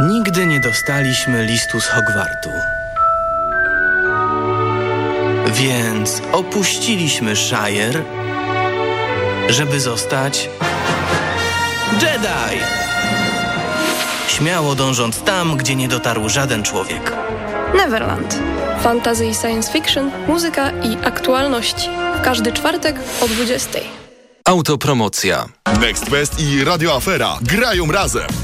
Nigdy nie dostaliśmy listu z Hogwartu. Więc opuściliśmy Shire, żeby zostać Jedi! Śmiało dążąc tam, gdzie nie dotarł żaden człowiek. Neverland. Fantasy i science fiction, muzyka i aktualności. Każdy czwartek o 20. Autopromocja. Next Fest i Radio Afera grają razem.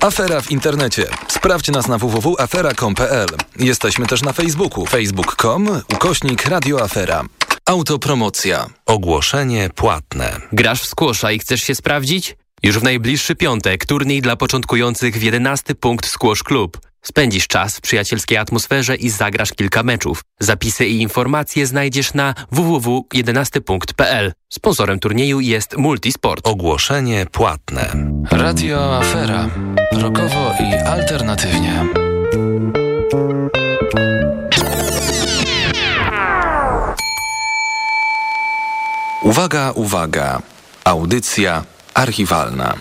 Afera w internecie. Sprawdź nas na www.afera.com.pl. Jesteśmy też na Facebooku. facebook.com ukośnik radioafera. Autopromocja. Ogłoszenie płatne. Grasz w skłosza i chcesz się sprawdzić? Już w najbliższy piątek turniej dla początkujących w 11 punkt Squash Club. Spędzisz czas w przyjacielskiej atmosferze i zagrasz kilka meczów. Zapisy i informacje znajdziesz na www.11punkt.pl. Sponsorem turnieju jest Multisport. Ogłoszenie płatne. Radio Afera. Rokowo i alternatywnie. Uwaga, uwaga. Audycja archiwalna.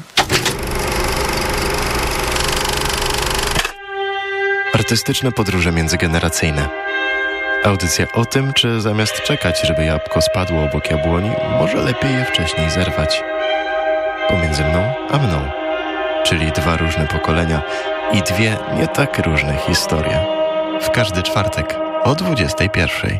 Artystyczne podróże międzygeneracyjne. Audycja o tym, czy zamiast czekać, żeby jabłko spadło obok jabłoni, może lepiej je wcześniej zerwać. Pomiędzy mną a mną, czyli dwa różne pokolenia i dwie nie tak różne historie. W każdy czwartek o 21.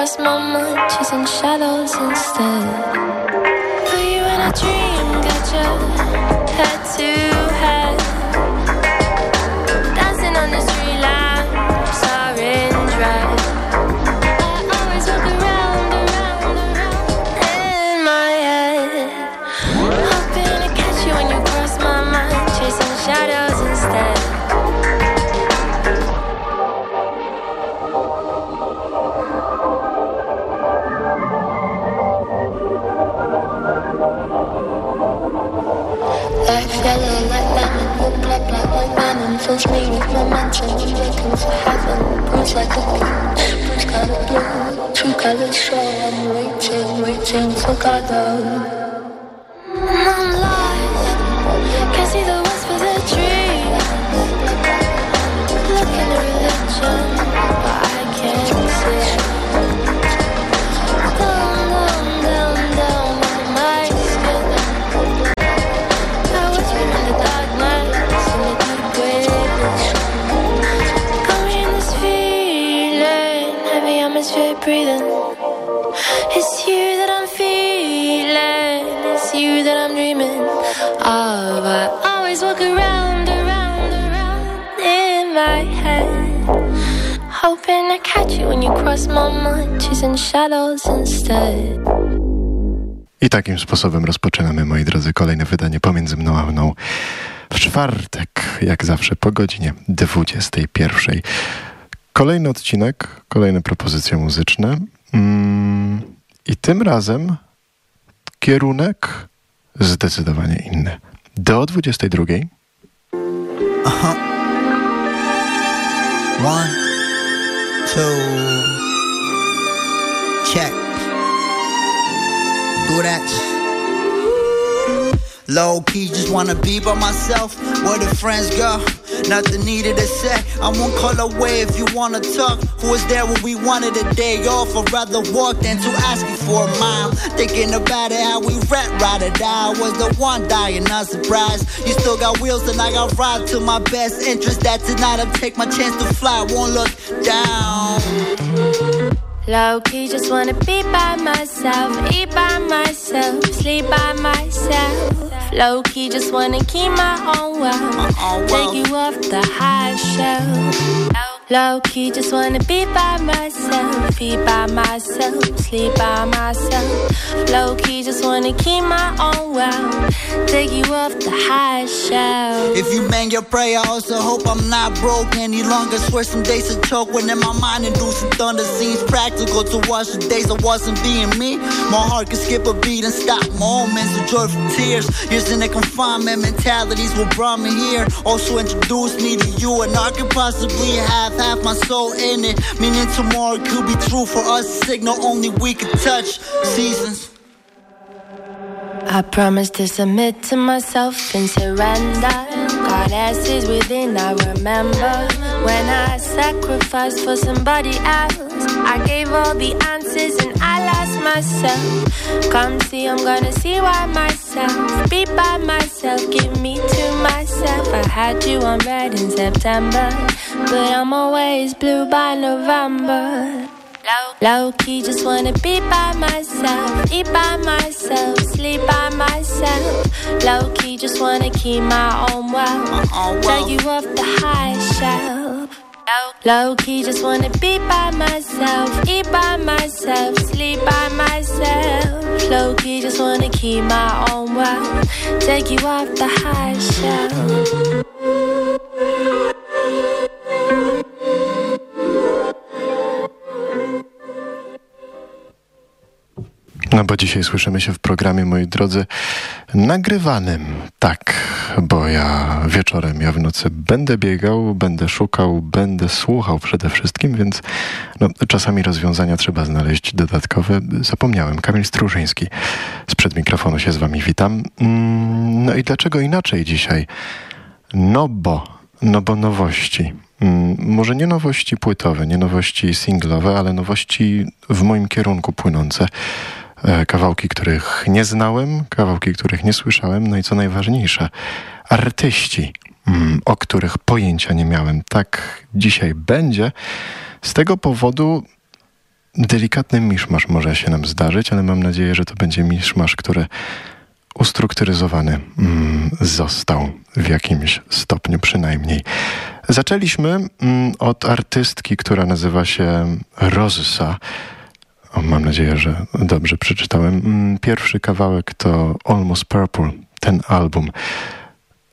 Cross my mind, chasing shadows instead. Put you in a dream, got Fills me with momentum, waiting for heaven. Bruised like a peach, bruised color blue Two colors show, I'm waiting, waiting for Godot cross my mind. Chasing shadows instead. I takim sposobem rozpoczynamy, moi drodzy, kolejne wydanie pomiędzy mną a mną w czwartek, jak zawsze po godzinie 21. Kolejny odcinek, kolejne propozycje muzyczne. Mm, I tym razem kierunek zdecydowanie inny. Do 22. Uh-huh. One, two, check. Do that. Low key, just wanna be by myself. Where the friends go, nothing needed to say. I won't call away if you wanna talk. Who was there when we wanted a day off? I'd rather walk than to ask you for a mile. Thinking about it, how we rat, ride or die. Was the one dying, not surprised. You still got wheels and I got ride to my best interest. That tonight I'll take my chance to fly. Won't look down. Low key, just wanna be by myself, eat by myself, sleep by myself. Low key, just wanna keep my own wealth, take you off the high shelf. Low key, just wanna be by myself, be by myself, sleep by myself. Low key, just wanna keep my own wealth, take you off the high shelf. If you bang your prayer, I also hope I'm not broke any longer. Swear some days to choke when in my mind inducing thunder seems practical to watch the days I wasn't being me. My heart can skip a beat and stop moments of joyful tears. Years in the confinement mentalities will brought me here. Also introduced me to you, and I could possibly have my soul in it. Meaning tomorrow could be true for us. Signal only we touch. Seasons. I promise to submit to myself and surrender. Goddess is within, I remember when I sacrificed for somebody else. I gave all the answers and I lost myself. Come see, I'm gonna see why myself. Be by myself, give me to myself. I had you on red in September, but I'm always blue by November. Low key, just wanna be by myself, eat by myself, sleep by myself. Low key, just wanna keep my own wealth, take you off the high shelf. Low key, just wanna be by myself, eat by myself, sleep by myself. Low key, just wanna keep my own wealth, take you off the high shelf. No bo dzisiaj słyszymy się w programie, moi drodzy, nagrywanym. Tak, bo ja wieczorem, ja w nocy będę biegał, będę szukał, będę słuchał przede wszystkim, więc no, czasami rozwiązania trzeba znaleźć dodatkowe. Zapomniałem. Kamil Strużyński sprzed mikrofonu się z wami witam. Mm, No i dlaczego inaczej dzisiaj? No bo, no bo nowości. Mm, Może nie nowości płytowe, nie nowości singlowe, ale nowości w moim kierunku płynące. E, Kawałki, których nie znałem, kawałki, których nie słyszałem, no i co najważniejsze, artyści, mm, o których pojęcia nie miałem. Tak dzisiaj będzie. Z tego powodu delikatny miszmasz może się nam zdarzyć, ale mam nadzieję, że to będzie miszmasz, który ustrukturyzowany mm, został w jakimś stopniu przynajmniej. Zaczęliśmy mm, od artystki, która nazywa się Rosa. Mam nadzieję, że dobrze przeczytałem. Mm, Pierwszy kawałek to Almost Purple, ten album.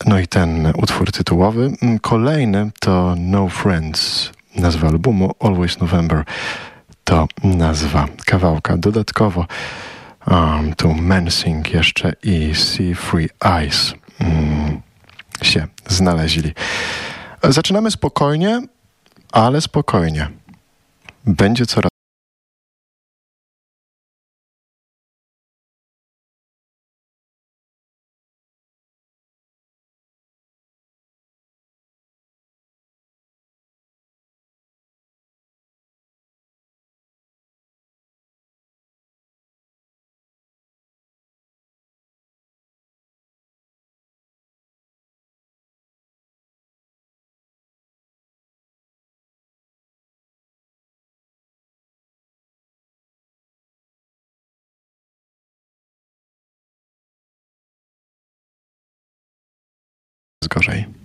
No i ten utwór tytułowy. Mm, Kolejny to No Friends, nazwa albumu Always November. To nazwa kawałka. Dodatkowo um, tu Mensing jeszcze i Sea Free Eyes mm, się znaleźli. Zaczynamy spokojnie, ale spokojnie. Będzie coraz gorzej.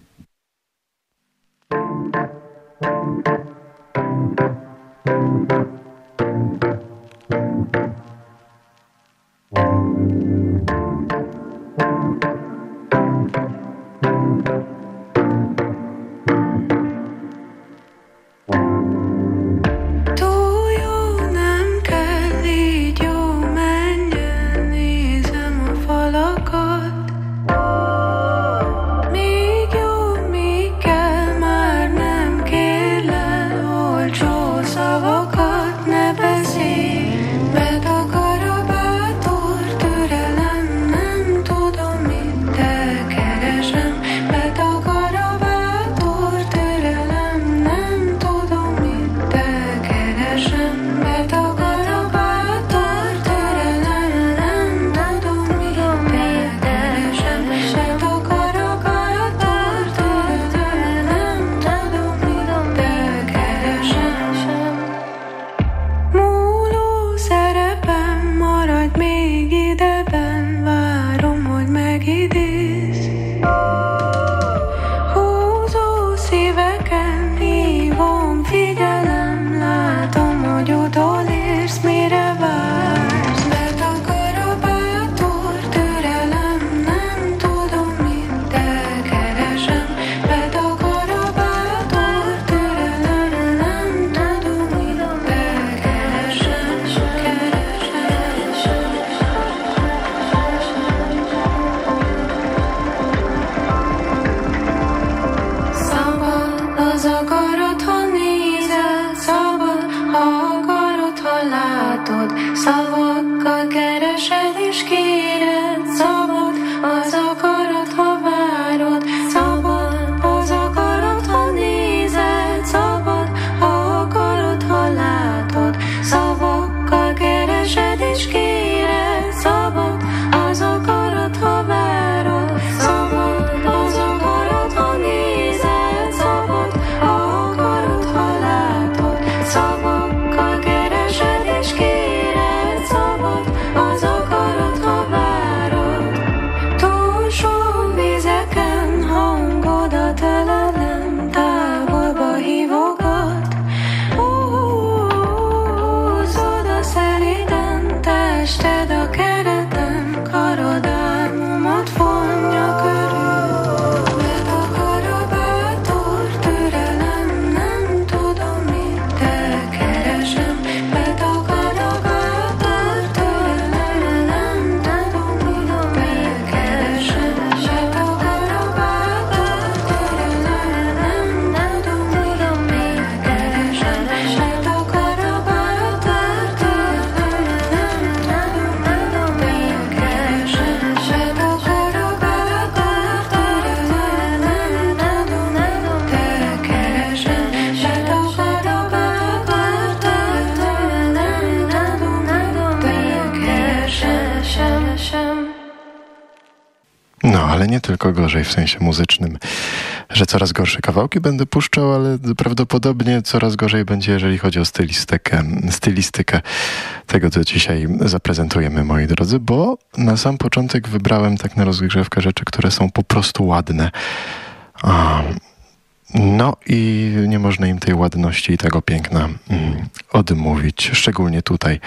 W sensie muzycznym, że coraz gorsze kawałki będę puszczał, ale prawdopodobnie coraz gorzej będzie, jeżeli chodzi o stylistykę, stylistykę tego, co dzisiaj zaprezentujemy, moi drodzy, bo na sam początek wybrałem tak na rozgrzewkę rzeczy, które są po prostu ładne. No i nie można im tej ładności i tego piękna mm, odmówić, szczególnie tutaj.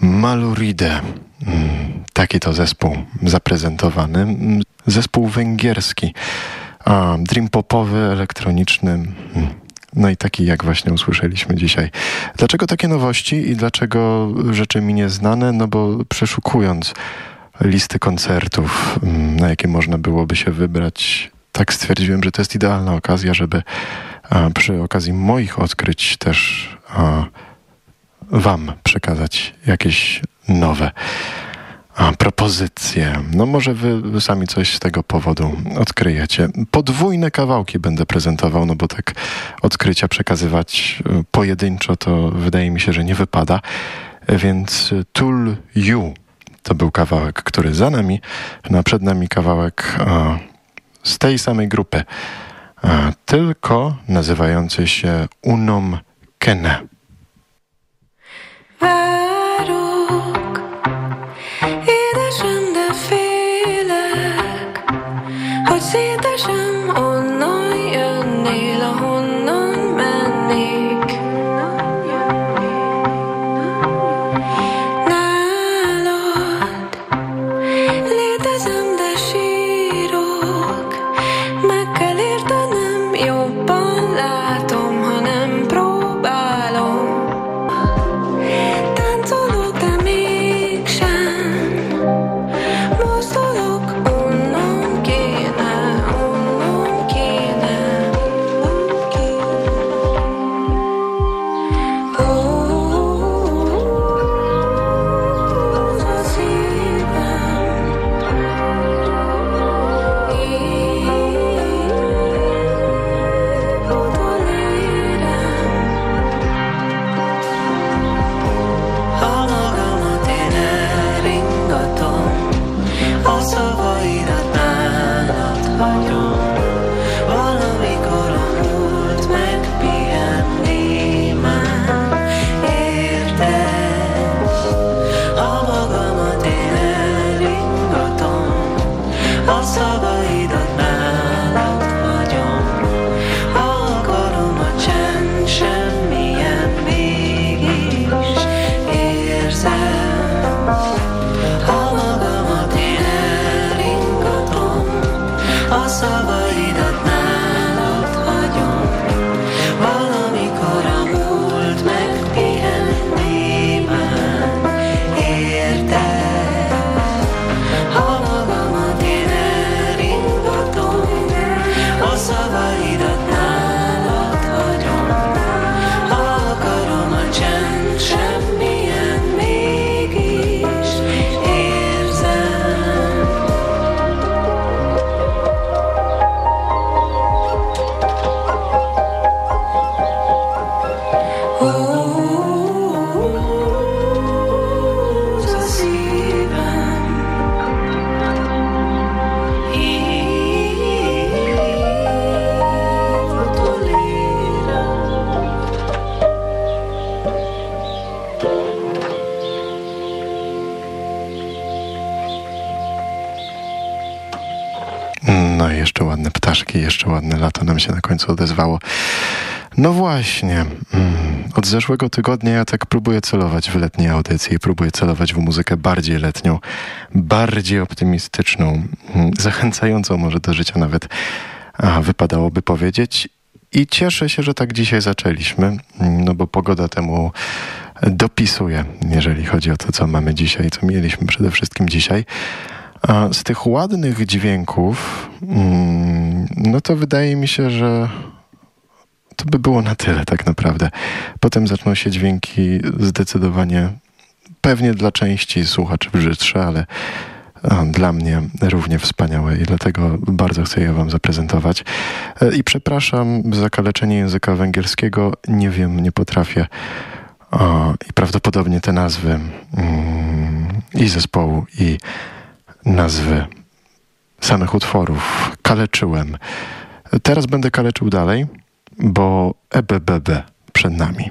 Maluride, mm, taki to zespół zaprezentowany. Mm, zespół węgierski, dream popowy, elektroniczny, no i taki jak właśnie usłyszeliśmy dzisiaj. Dlaczego takie nowości i dlaczego rzeczy mi nieznane? No bo przeszukując listy koncertów, na jakie można byłoby się wybrać, tak stwierdziłem, że to jest idealna okazja, żeby przy okazji moich odkryć też Wam przekazać jakieś nowe propozycje. No może wy sami coś z tego powodu odkryjecie. Podwójne kawałki będę prezentował, no bo tak odkrycia przekazywać e, pojedynczo to wydaje mi się, że nie wypada. Więc Tool You to był kawałek, który za nami, no a przed nami kawałek z tej samej grupy, a, tylko nazywający się Unom Kene. Odezwało. No właśnie, mm, od zeszłego tygodnia ja tak próbuję celować w letnie audycje i próbuję celować w muzykę bardziej letnią, bardziej optymistyczną, mm, zachęcającą może do życia nawet, a, wypadałoby powiedzieć. I cieszę się, że tak dzisiaj zaczęliśmy, mm, no bo pogoda temu dopisuje, jeżeli chodzi o to, co mamy dzisiaj, co mieliśmy przede wszystkim dzisiaj. A z tych ładnych dźwięków, no to wydaje mi się, że to by było na tyle tak naprawdę. Potem zaczną się dźwięki zdecydowanie, pewnie dla części słuchaczy brzydsze, ale dla mnie równie wspaniałe i dlatego bardzo chcę je wam zaprezentować. E, I przepraszam za kaleczenie języka węgierskiego. Nie wiem, nie potrafię. O, I prawdopodobnie te nazwy mm, i zespołu, i nazwy samych utworów. Kaleczyłem. Teraz będę kaleczył dalej, bo EBBB przed nami.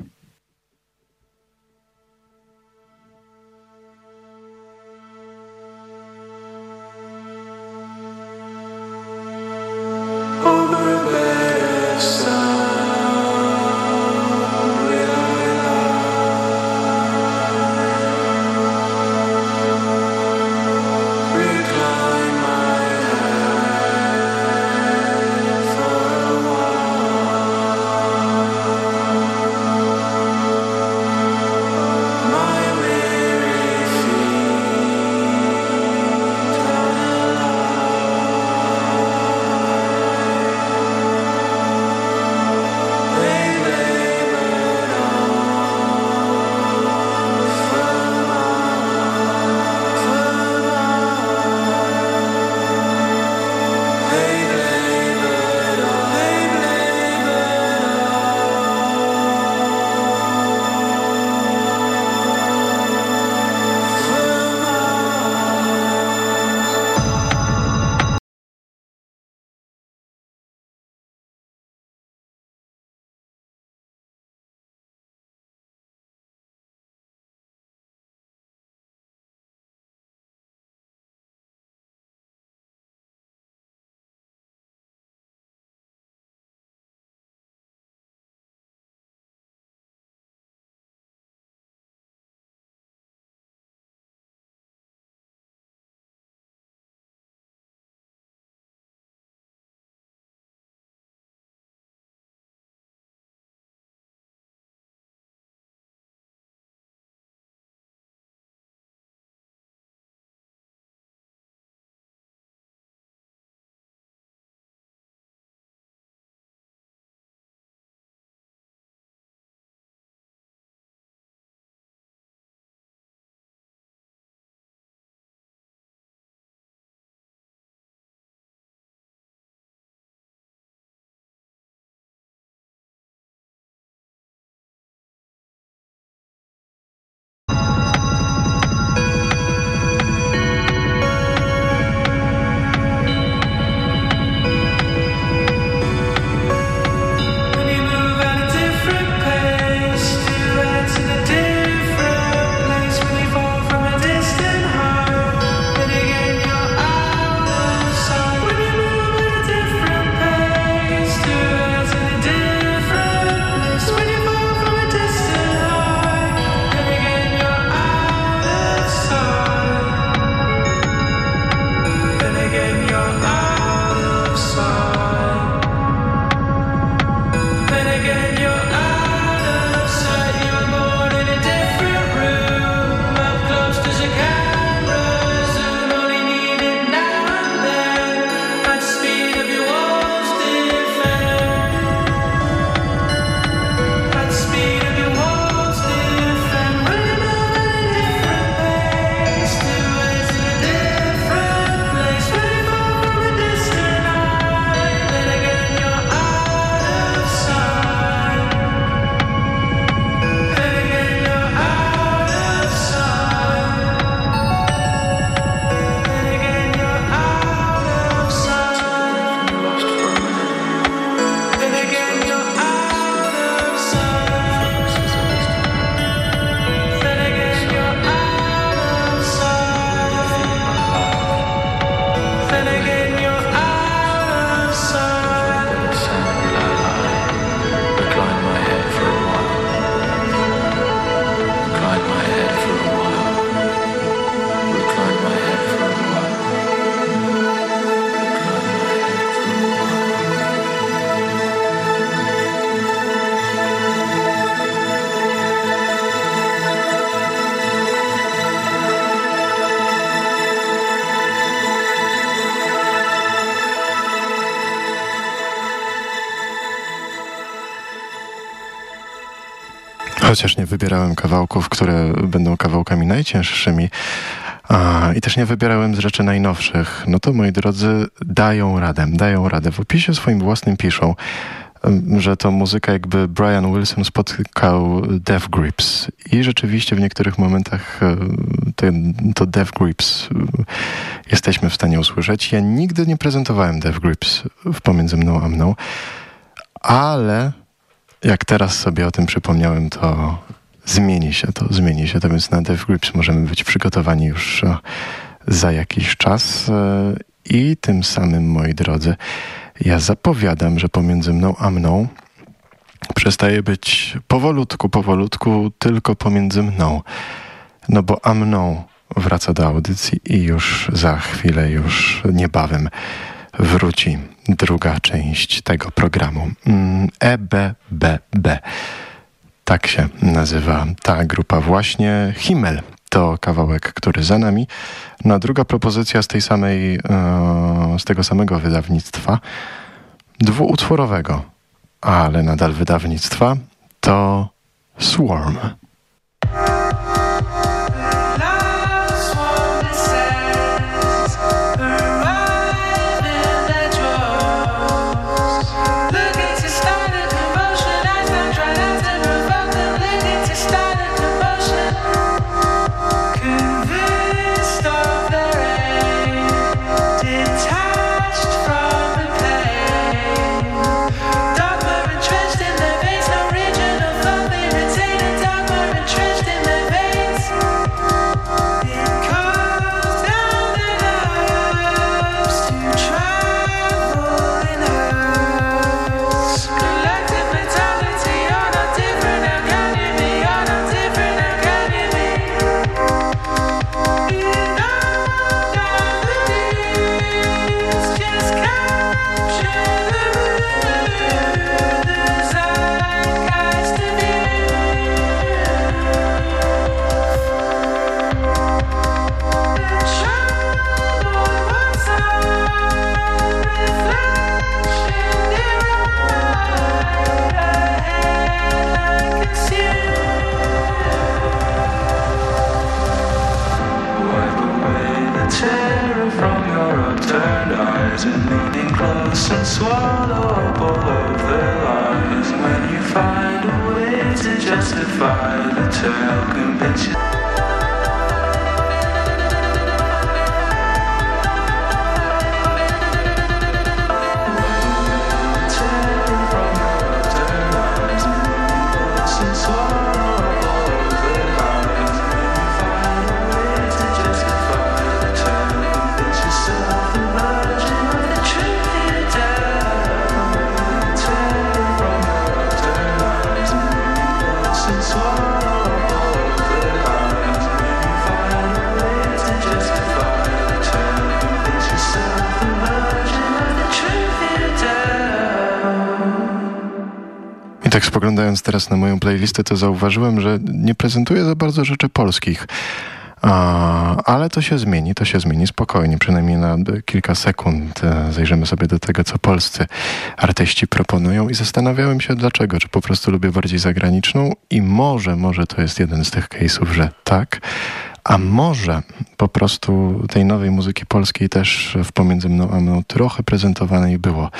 Chociaż nie wybierałem kawałków, które będą kawałkami najcięższymi a, i też nie wybierałem z rzeczy najnowszych, no to moi drodzy, dają radę, dają radę. W opisie swoim własnym piszą, że to muzyka jakby Brian Wilson spotkał Death Grips i rzeczywiście w niektórych momentach e, to Death Grips e, jesteśmy w stanie usłyszeć. Ja nigdy nie prezentowałem Death Grips Pomiędzy mną a mną, ale jak teraz sobie o tym przypomniałem, to zmieni się to, zmieni się to, więc na Death Grips możemy być przygotowani już e, za jakiś czas i tym samym, moi drodzy, ja zapowiadam, że pomiędzy mną a mną przestaje być powolutku, powolutku tylko pomiędzy mną. No bo a mną wraca do audycji i już za chwilę, już niebawem wróci druga część tego programu. EBBB. Mm, tak się nazywa ta grupa właśnie. Himmel to kawałek, który za nami. No a druga propozycja z tej samej, e, z tego samego wydawnictwa, dwuutworowego, ale nadal wydawnictwa, to Swarm. Spoglądając teraz na moją playlistę, to zauważyłem, że nie prezentuję za bardzo rzeczy polskich. A, ale to się zmieni, to się zmieni spokojnie, przynajmniej na kilka sekund e, zajrzymy sobie do tego, co polscy artyści proponują i zastanawiałem się dlaczego, czy po prostu lubię bardziej zagraniczną i może, może to jest jeden z tych case'ów, że tak, a może po prostu tej nowej muzyki polskiej też w pomiędzy mną a mną trochę prezentowanej było.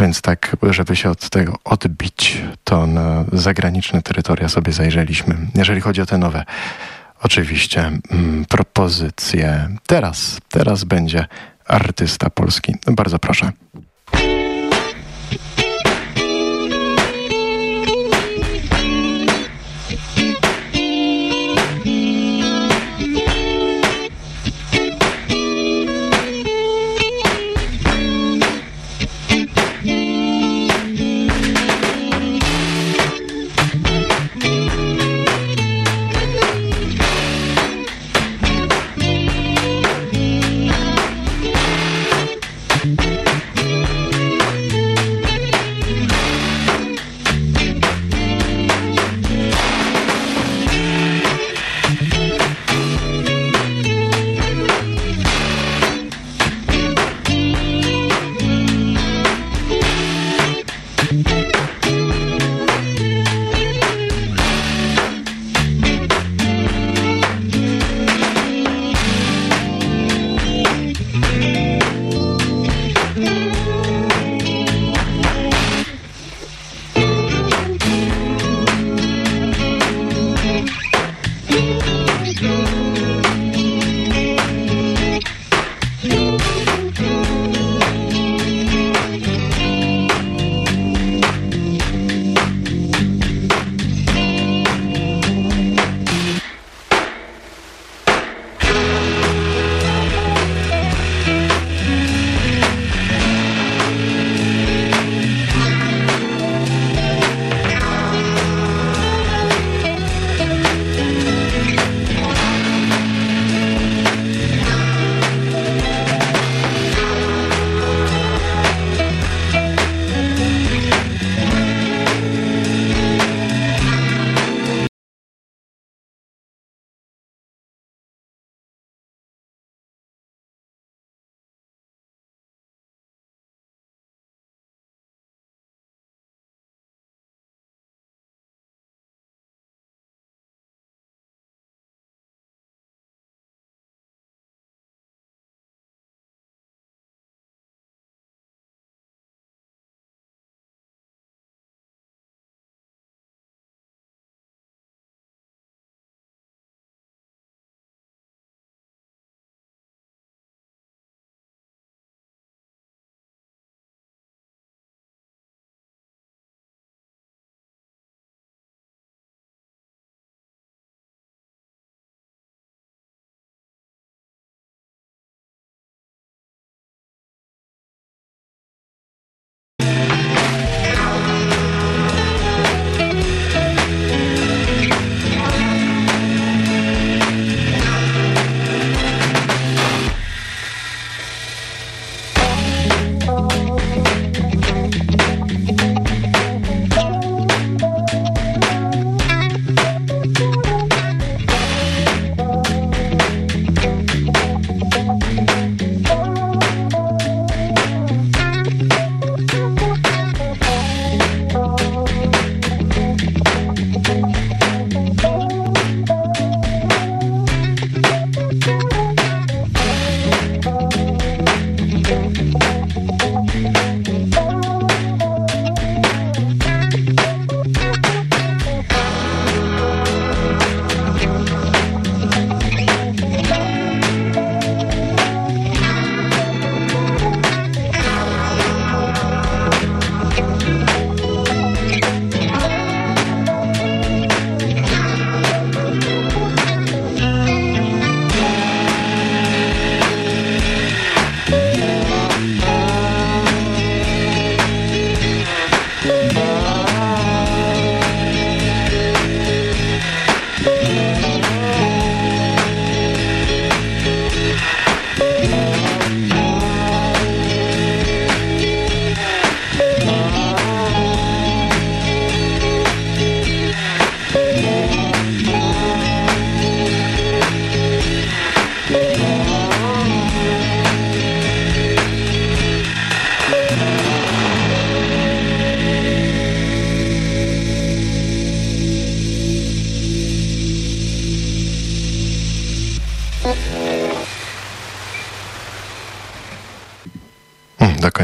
Więc tak, żeby się od tego odbić, to na zagraniczne terytoria sobie zajrzeliśmy. Jeżeli chodzi o te nowe, oczywiście, mm, propozycje. Teraz, teraz będzie artysta polski. Bardzo proszę.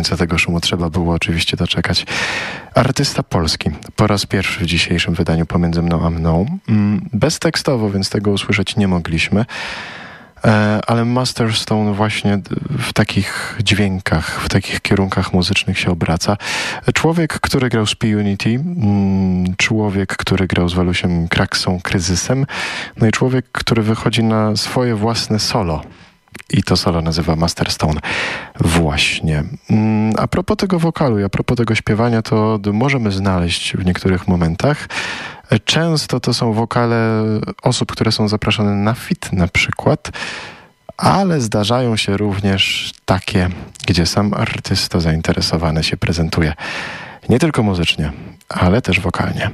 Końca tego szumu trzeba było oczywiście doczekać. Artysta polski. Po raz pierwszy w dzisiejszym wydaniu pomiędzy mną a mną. Mm, Beztekstowo, więc tego usłyszeć nie mogliśmy. E, ale Masterstone właśnie w takich dźwiękach, w takich kierunkach muzycznych się obraca. Człowiek, który grał z P-Unity, mm, człowiek, który grał z Walusiem Kraksą, Kryzysem, no i człowiek, który wychodzi na swoje własne solo. I to solo nazywa Masterstone. Właśnie. Mm, a propos tego wokalu i a propos tego śpiewania, to możemy znaleźć w niektórych momentach. Często to są wokale osób, które są zapraszane na fit na przykład, ale zdarzają się również takie, gdzie sam artysta zainteresowany się prezentuje. Nie tylko muzycznie, ale też wokalnie.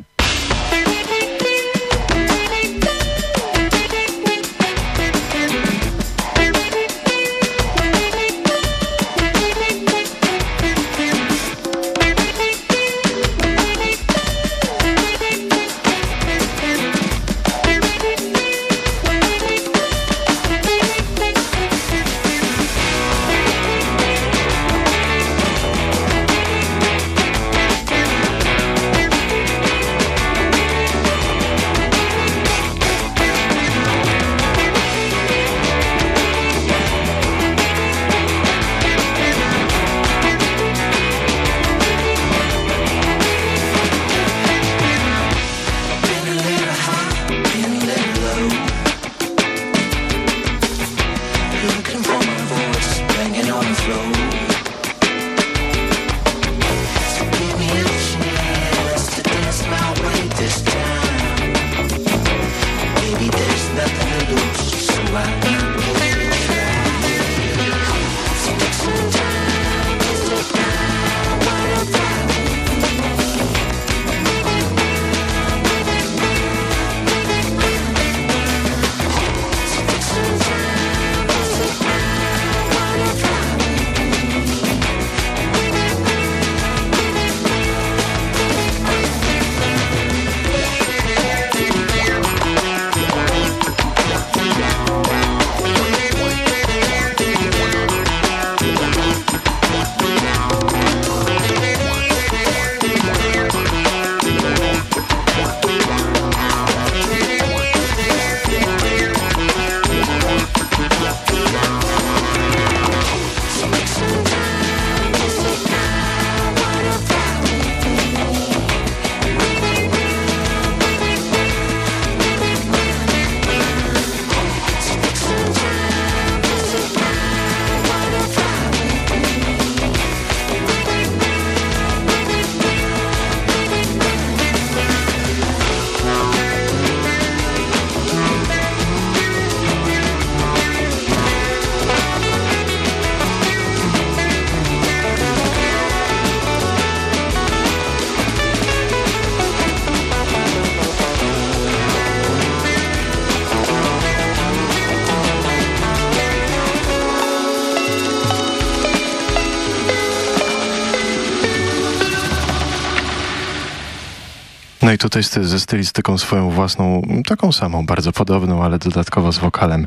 No i tutaj ze stylistyką swoją własną, taką samą, bardzo podobną, ale dodatkowo z wokalem.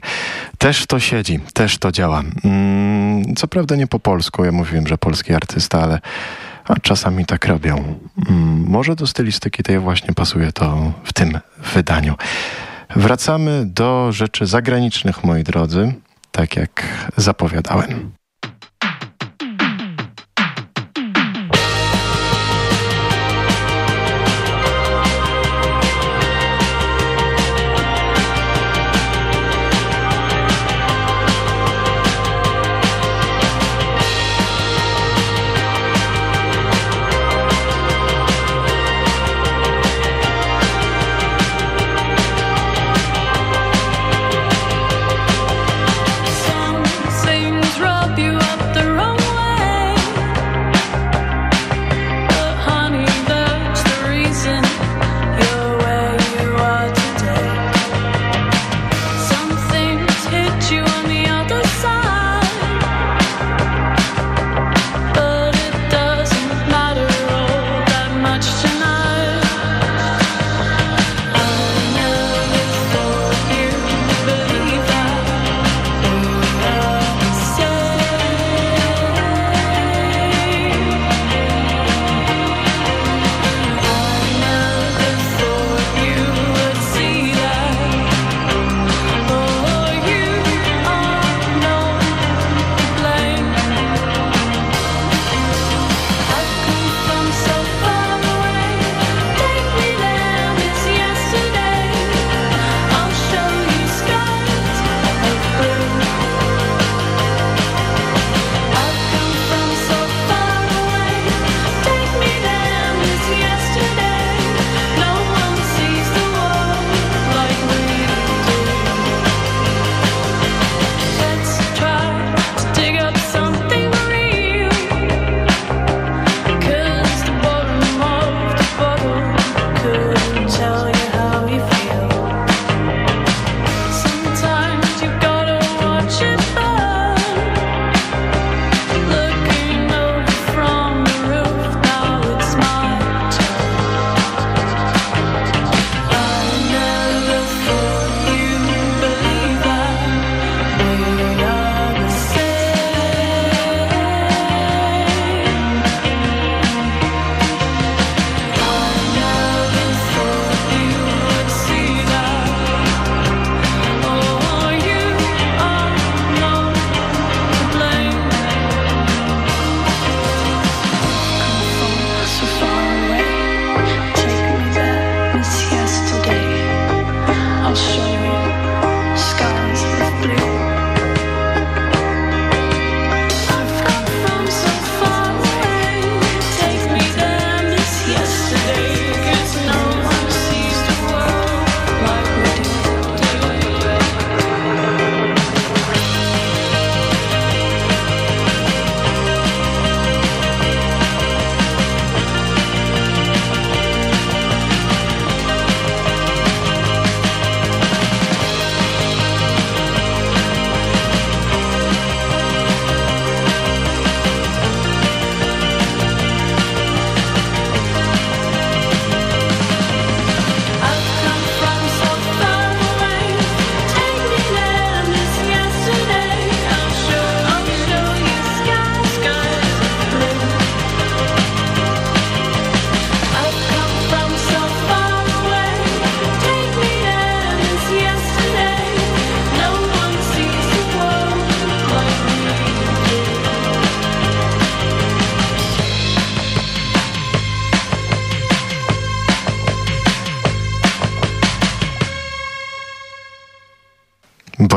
Też to siedzi, też to działa. Mm, co prawda nie po polsku, ja mówiłem, że polski artysta, ale a czasami tak robią. Mm, może do stylistyki tej właśnie pasuje to w tym wydaniu. Wracamy do rzeczy zagranicznych, moi drodzy, tak jak zapowiadałem.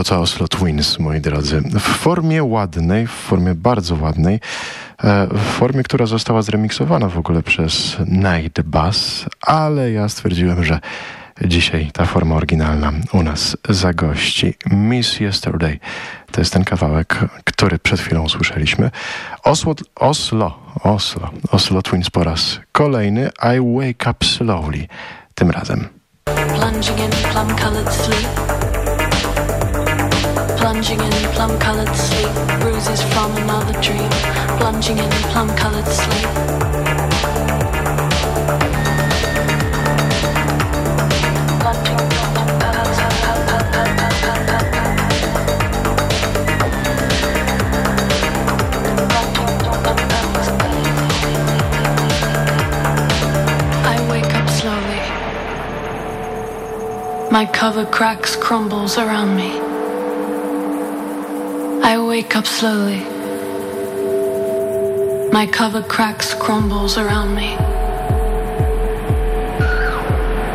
To Oslo Twins, moi drodzy. W formie ładnej, w formie bardzo ładnej, e, w formie, która została zremiksowana w ogóle przez Night Bass, ale ja stwierdziłem, że dzisiaj ta forma oryginalna u nas zagości. Miss Yesterday to jest ten kawałek, który przed chwilą usłyszeliśmy. Oslo, Oslo, Oslo, Oslo Twins po raz kolejny. I Wake Up Slowly tym razem. Plunging in plum-colored sleep Plunging in plum-colored sleep Bruises from another dream. Plunging in plum-colored sleep. I wake up slowly. My cover cracks, crumbles around me. I wake up slowly. My cover cracks, crumbles around me.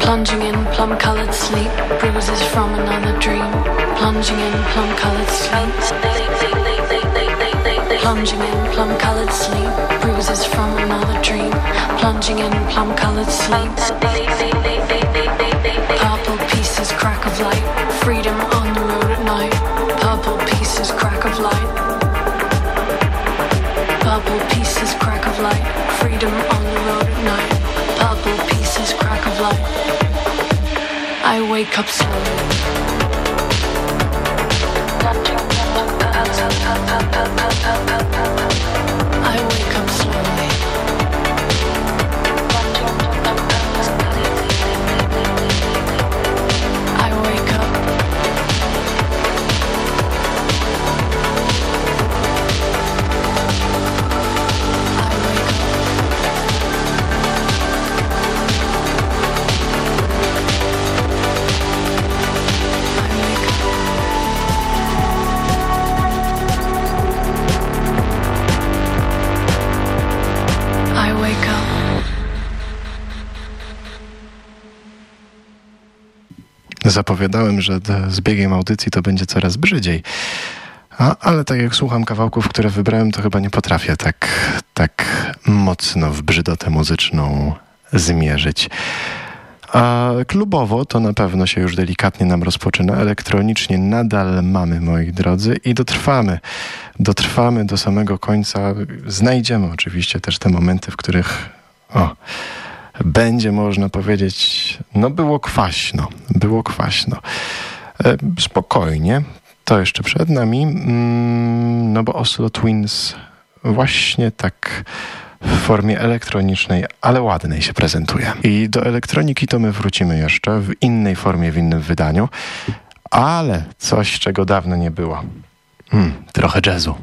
Plunging in plum colored sleep, bruises from another dream. Plunging in plum colored sleep. Plunging in plum colored sleep, bruises from another dream. Plunging in plum colored sleep. Purple pieces, crack of light. Freedom on the road at night. Pieces, crack of light. Purple pieces, crack of light. Freedom on the road night. Pieces, crack of light. I wake up slowly. I wake Zapowiadałem, że z biegiem audycji to będzie coraz brzydziej. A, ale tak jak słucham kawałków, które wybrałem, to chyba nie potrafię tak, tak mocno w brzydotę muzyczną zmierzyć. A klubowo to na pewno się już delikatnie nam rozpoczyna. Elektronicznie nadal mamy, moi drodzy, i dotrwamy. Dotrwamy do samego końca. Znajdziemy oczywiście też te momenty, w których o, będzie można powiedzieć, no było kwaśno, było kwaśno. E, spokojnie, to jeszcze przed nami, mm, no bo Oslo Twins właśnie tak w formie elektronicznej, ale ładnej się prezentuje. I do elektroniki to my wrócimy jeszcze w innej formie, w innym wydaniu, ale coś, czego dawno nie było. Mm, trochę jazzu.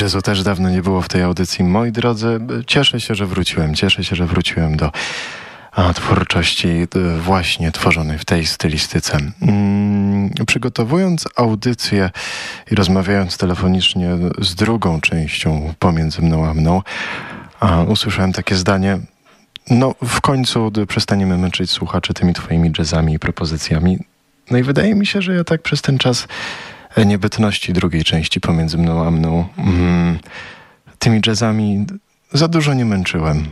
Jazzu też dawno nie było w tej audycji. Moi drodzy, cieszę się, że wróciłem. Cieszę się, że wróciłem do twórczości e, właśnie tworzonej w tej stylistyce. Mm, przygotowując audycję i rozmawiając telefonicznie z drugą częścią pomiędzy mną a mną, a, usłyszałem takie zdanie. No, w końcu przestaniemy męczyć słuchaczy tymi twoimi jazzami i propozycjami. No i wydaje mi się, że ja tak przez ten czas niebytności drugiej części pomiędzy mną a mną mm, tymi jazzami za dużo nie męczyłem.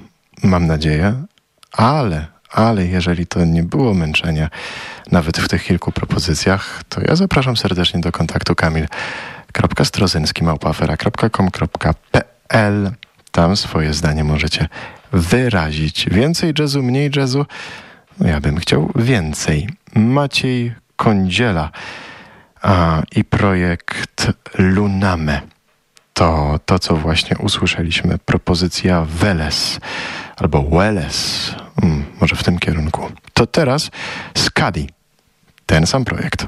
Mam nadzieję, ale, ale jeżeli to nie było męczenie, nawet w tych kilku propozycjach, to ja zapraszam serdecznie do kontaktu kamil.strozyński małpafera.com.pl Tam swoje zdanie możecie wyrazić. Więcej jazzu, mniej jazzu? Ja bym chciał więcej. Maciej Kądziela a, i projekt Luname. To to, co właśnie usłyszeliśmy. Propozycja Weles albo Welles, hmm, może w tym kierunku. To teraz Skadi, ten sam projekt.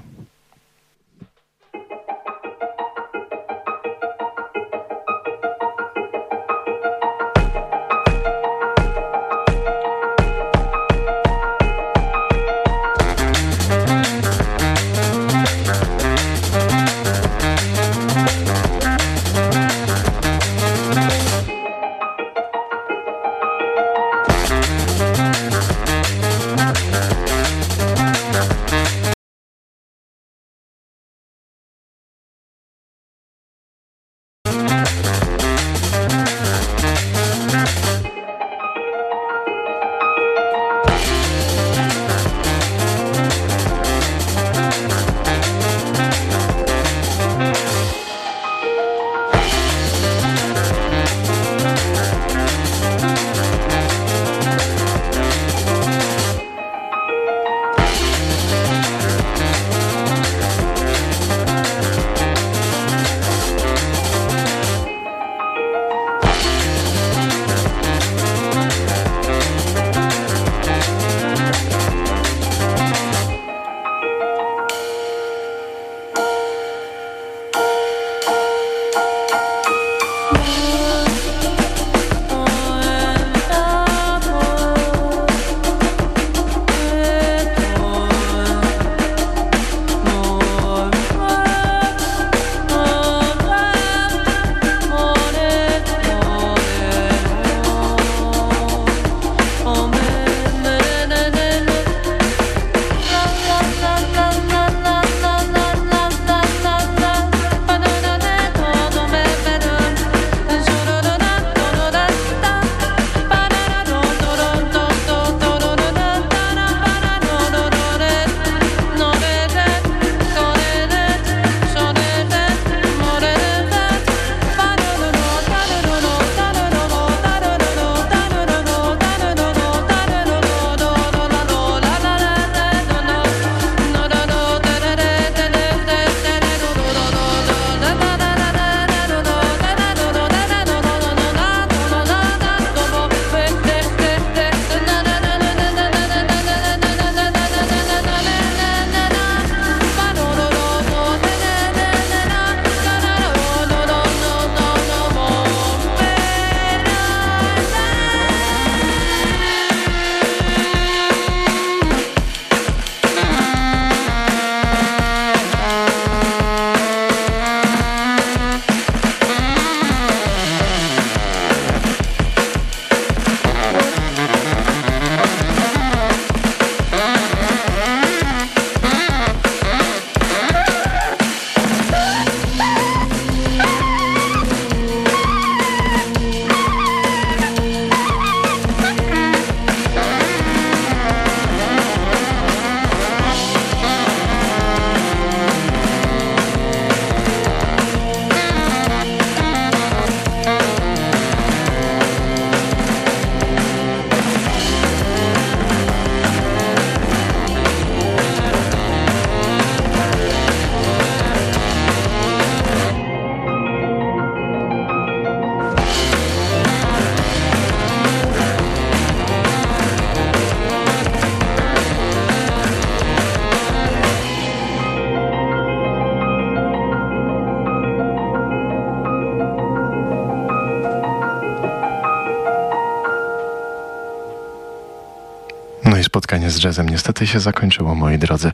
Spotkanie z jazzem niestety się zakończyło, moi drodzy.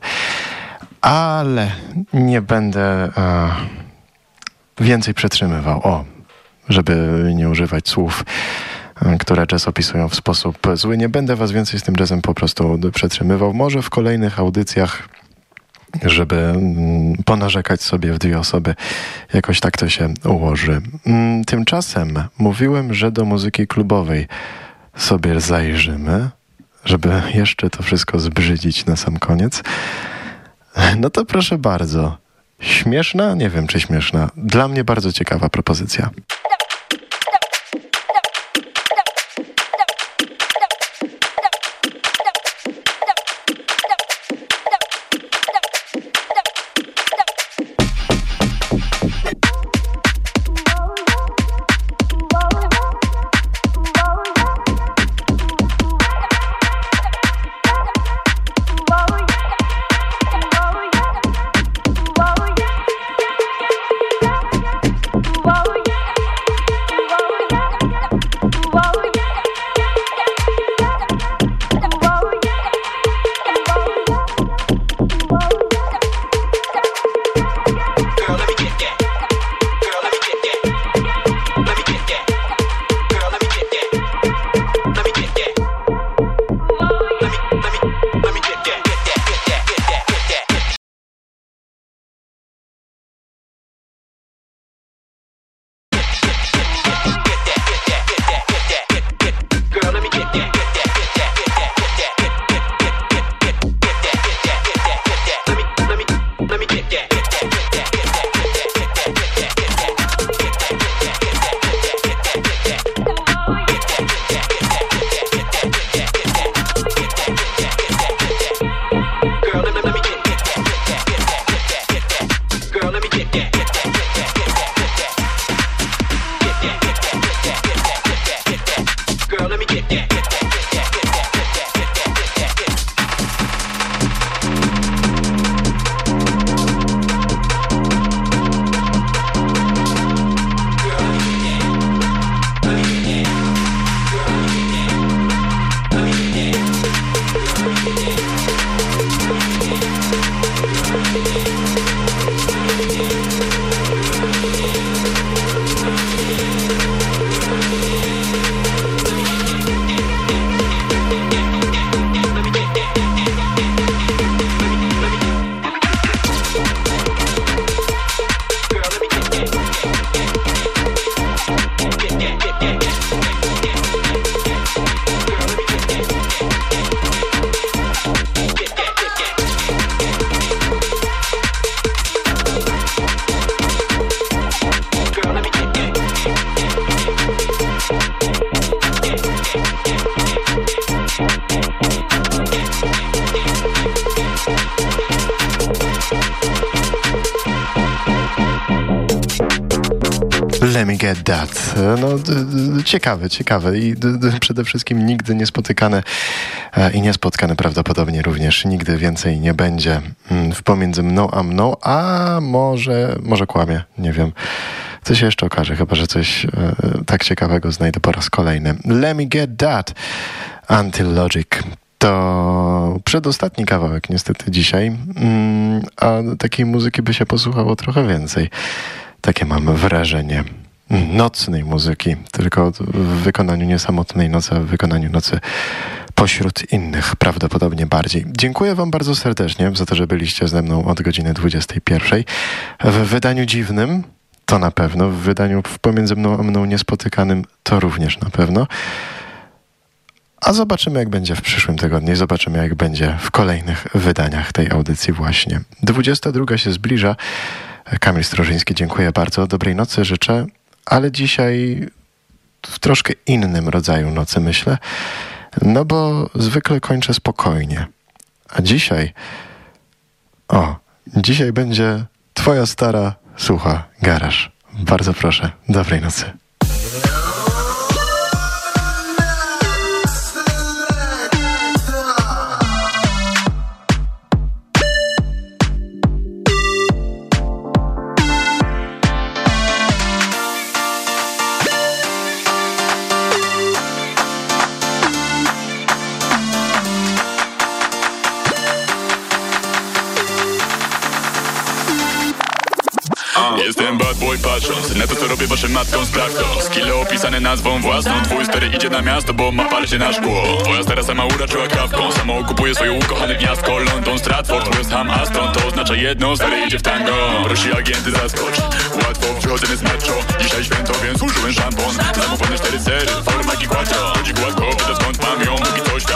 Ale nie będę e, więcej przetrzymywał. O, żeby nie używać słów, e, które jazz opisują w sposób zły. Nie będę was więcej z tym jazzem po prostu przetrzymywał. Może w kolejnych audycjach żeby mm, ponarzekać sobie w dwie osoby. Jakoś tak to się ułoży. Mm, tymczasem mówiłem, że do muzyki klubowej sobie zajrzymy, żeby jeszcze to wszystko zbrzydzić na sam koniec. No to proszę bardzo. Śmieszna? Nie wiem, czy śmieszna. Dla mnie bardzo ciekawa propozycja. Let me get that. No, ciekawe, ciekawe i przede wszystkim nigdy niespotykane e, i niespotkane prawdopodobnie również nigdy więcej nie będzie mm, w pomiędzy mną a mną, a może, może kłamie, nie wiem. Co się jeszcze okaże, chyba że coś e, tak ciekawego znajdę po raz kolejny. Let me get that. Until Logic. To przedostatni kawałek niestety dzisiaj, mm, a takiej muzyki by się posłuchało trochę więcej. Takie mam wrażenie. Nocnej muzyki, tylko w wykonaniu nie samotnej nocy, a w wykonaniu nocy pośród innych, prawdopodobnie bardziej. Dziękuję Wam bardzo serdecznie za to, że byliście ze mną od godziny 21. W wydaniu dziwnym to na pewno, w wydaniu pomiędzy mną a mną niespotykanym to również na pewno. A zobaczymy, jak będzie w przyszłym tygodniu. Zobaczymy, jak będzie w kolejnych wydaniach tej audycji właśnie. 22 się zbliża. Kamil Strożyński, dziękuję bardzo. Dobrej nocy życzę, ale dzisiaj w troszkę innym rodzaju nocy myślę, no bo zwykle kończę spokojnie. A dzisiaj, o, dzisiaj będzie Twoja stara słucha garaż. Bardzo proszę, dobrej nocy. Nazwą własną. Twój stary idzie na miasto, bo ma palcie na szkło. Twoja stara sama uraczyła kawką Samo kupuje swoje ukochane gniazdko. London, Stratford, West Ham, Aston To oznacza jedno, stary idzie w tango. Prosi agenty zaskocz Łatwo przychodzimy z metro. Dzisiaj święto, więc użyłem szampon. Zamówione cztery sery, formaki quattro. Chodzi gładko, pyta skąd mam ją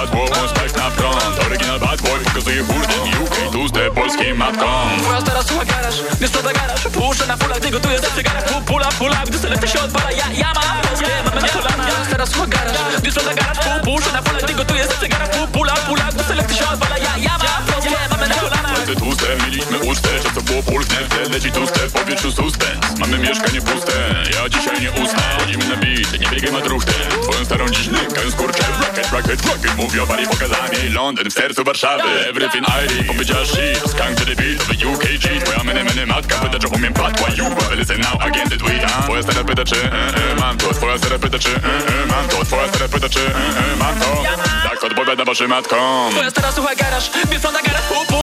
Bądź tak na front. Oryginal bad boy pokazuje hurtem UK, tłuste polskim matką. Twoja stara słucha garaż, nie sprząta garaż? Puszczę na fulach, gdy gotuję za cygarach Pu- Pula, pula, gdy selekcja się odpala Ja, ja mam polskie, mamy na stara słucha garaż, nie sprząta garaż Puszczę na gdy gotuję za cygarach Pu- Pula, pula, się odpala Ja, ja mam mamy na kolana. Bardzo tłuste, mieliśmy ucztę Często było pulchne, w tle leci tłuste W powietrzu suspens, mamy mieszkanie puste Ja dzisiaj nie usnę, chodzimy na beat Nie biegaj ma truchtę, twoją starą dziś nękają skurcze Rocket, rocket, rocket, mówi o Bali Pokazałem jej Londyn w sercu Warszawy. Everything I powiedziała shit. Skunk to the beat, to the UKG Twoja mene, mene matka pyta, czy umiem patła You listen now, agenty tweet Twoja stara pyta, czy e, e, mam to. Twoja stara pyta, czy e, e, mam to Twoja stara pyta, czy e, e, mam to? Tak odpowiada waszym matkom Twoja stara słucha garaż, sprząta garaż Pu-